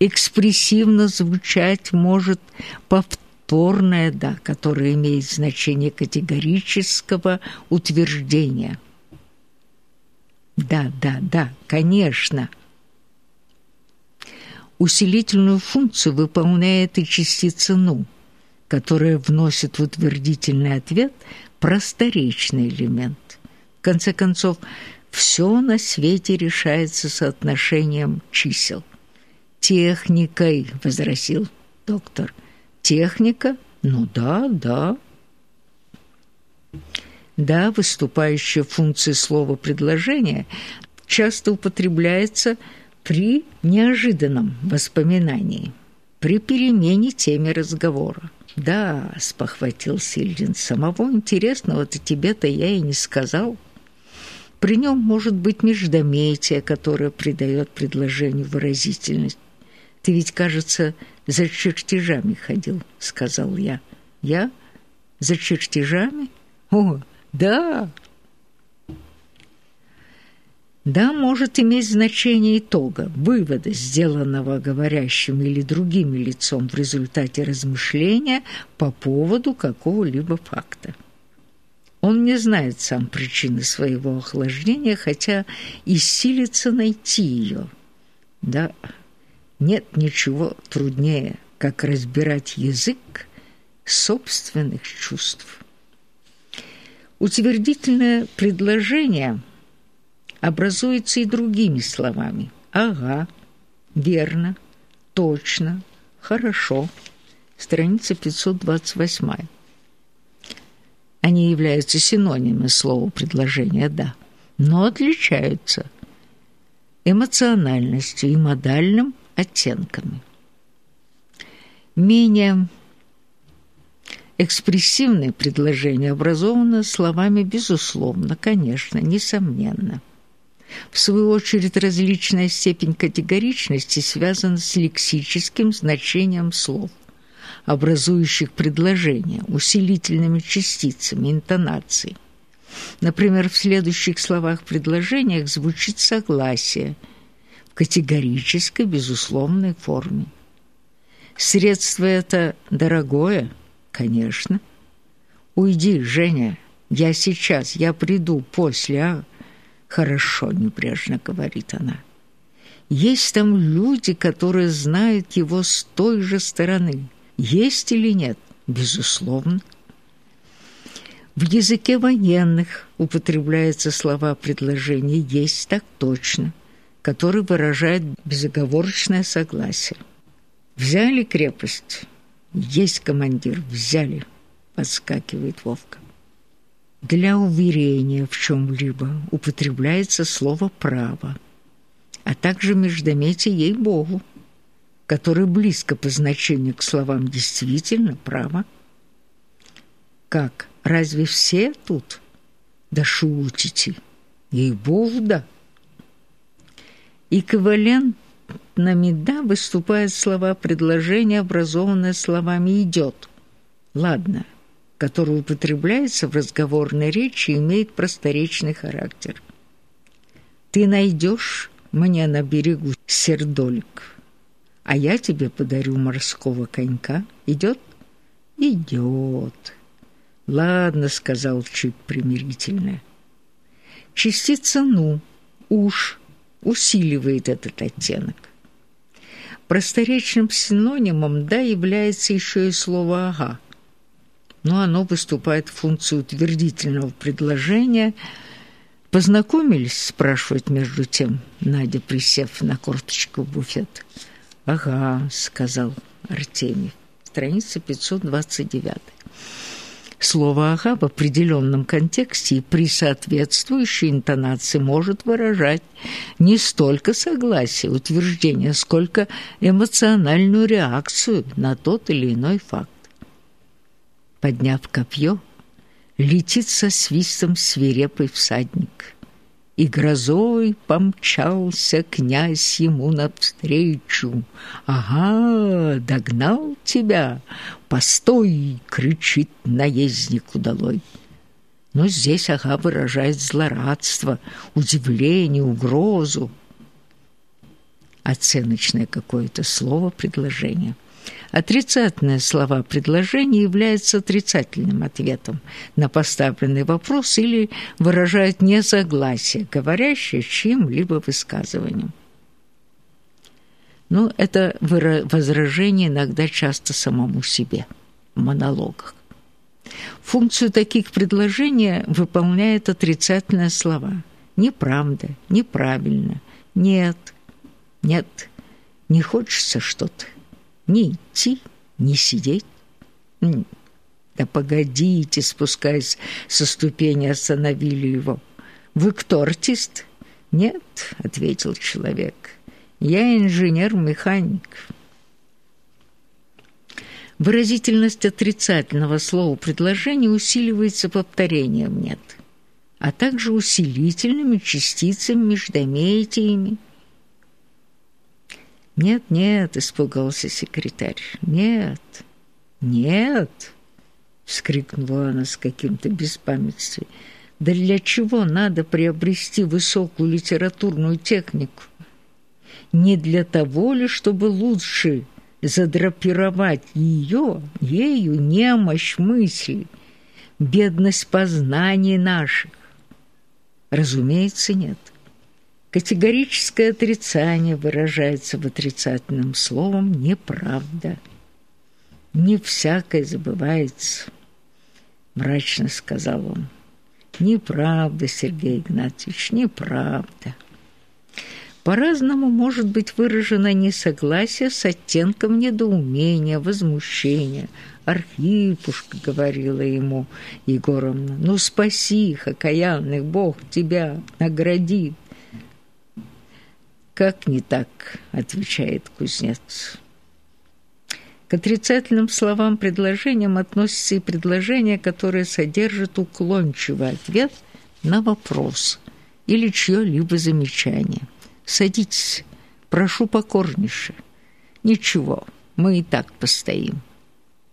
экспрессивно звучать может повторное «да», которое имеет значение категорического утверждения. Да, да, да, конечно. Усилительную функцию выполняет и частица «ну», которая вносит в утвердительный ответ просторечный элемент. В конце концов, все на свете решается соотношением чисел. «Техникой», — возразил доктор. «Техника? Ну да, да». Да, выступающая функция слова предложения часто употребляется при неожиданном воспоминании, при перемене темы разговора. «Да», — спохватил Сильдин, — «самого интересного-то тебе-то я и не сказал». При нем может быть междометие, которое придает предложению выразительность. «Ты ведь, кажется, за чертежами ходил», — сказал я. «Я? За чертежами? О, да!» Да, может иметь значение итога, вывода, сделанного говорящим или другим лицом в результате размышления по поводу какого-либо факта. Он не знает сам причины своего охлаждения, хотя и силится найти ее. Да, нет ничего труднее, как разбирать язык собственных чувств. Утвердительное предложение образуется и другими словами. Ага, верно, точно, хорошо. Страница 528. Они являются синонимами слова предложения «да», но отличаются эмоциональностью и модальным оттенками. Менее экспрессивные предложения образованы словами «безусловно», «конечно», «несомненно». В свою очередь, различная степень категоричности связана с лексическим значением слов, образующих предложения, усилительными частицами, интонацией. Например, в следующих словах-предложениях звучит согласие – категорической, безусловной форме. Средство это дорогое, конечно. Уйди, Женя, я сейчас, я приду после, а? Хорошо, небрежно говорит она. Есть там люди, которые знают его с той же стороны. Есть или нет? Безусловно. В языке военных употребляются слова предложения «есть так точно» который выражает безоговорочное согласие. «Взяли крепость?» «Есть, командир, взяли», — подскакивает Вовка. Для уверения в чем-либо употребляется слово «право», а также междометие «ей-богу», которое близко по значению к словам «действительно», «право». Как? Разве все тут? Да шутите. Ей-богу, да. Эквивалентными «да» выступают слова предложения, образованные словами «идет». «Ладно», который употребляется в разговорной речи и имеет просторечный характер. «Ты найдешь мне на берегу сердолик, а я тебе подарю морского конька. Идет?» «Идет». «Ладно», — сказал Чип примирительно. Частица «ну», «уж», усиливает этот оттенок. Просторечным синонимом «да» является еще и слово «ага», но оно выступает в функцию утвердительного предложения. «Познакомились?» – спрашивает между тем Надя, присев на корточку в буфет. «Ага», – сказал Артемий. Страница 529. Слово «ага» в определенном контексте и при соответствующей интонации может выражать не столько согласие, утверждение, сколько эмоциональную реакцию на тот или иной факт. Подняв копье, летит со свистом свирепый всадник – и грозой помчался князь ему навстречу. «Ага, догнал тебя! Постой!» — кричит наездник удалой. Но здесь ага выражает злорадство, удивление, угрозу. оценочное какое-то слово, предложение. Отрицательные слова предложения являются отрицательным ответом на поставленный вопрос или выражают несогласие, говорящее чьим-либо высказыванием. Ну, это возражение иногда часто самому себе в монологах. Функцию таких предложений выполняют отрицательные слова. Неправда, неправильно, нет, нет, не хочется что-то. Не идти, не сидеть. Да погодите, спускаясь со ступени, остановили его. Вы кто, артист? Нет, ответил человек. Я инженер-механик. Выразительность отрицательного слова предложения усиливается повторением «нет», а также усилительными частицами междометиями. «Нет, нет», — испугался секретарь, — «нет, нет», — вскрикнула она с каким-то беспамятством. «Да для чего надо приобрести высокую литературную технику? Не для того ли, чтобы лучше задрапировать ее, ею немощь мысли, бедность познаний наших? Разумеется, нет. Категорическое отрицание выражается в отрицательном словом «неправда». «Не всякое забывается», — мрачно сказал он. «Неправда, Сергей Игнатьевич, неправда». По-разному может быть выражено несогласие с оттенком недоумения, возмущения. Архипушка говорила ему Егоровна, «Ну спаси их, окаянных, Бог тебя наградит». «Как не так?» – отвечает кузнец. К отрицательным словам предложениям относятся и предложения, которые содержат уклончивый ответ на вопрос или чье-либо замечание – Садитесь, прошу покорнейше. Ничего, мы и так постоим.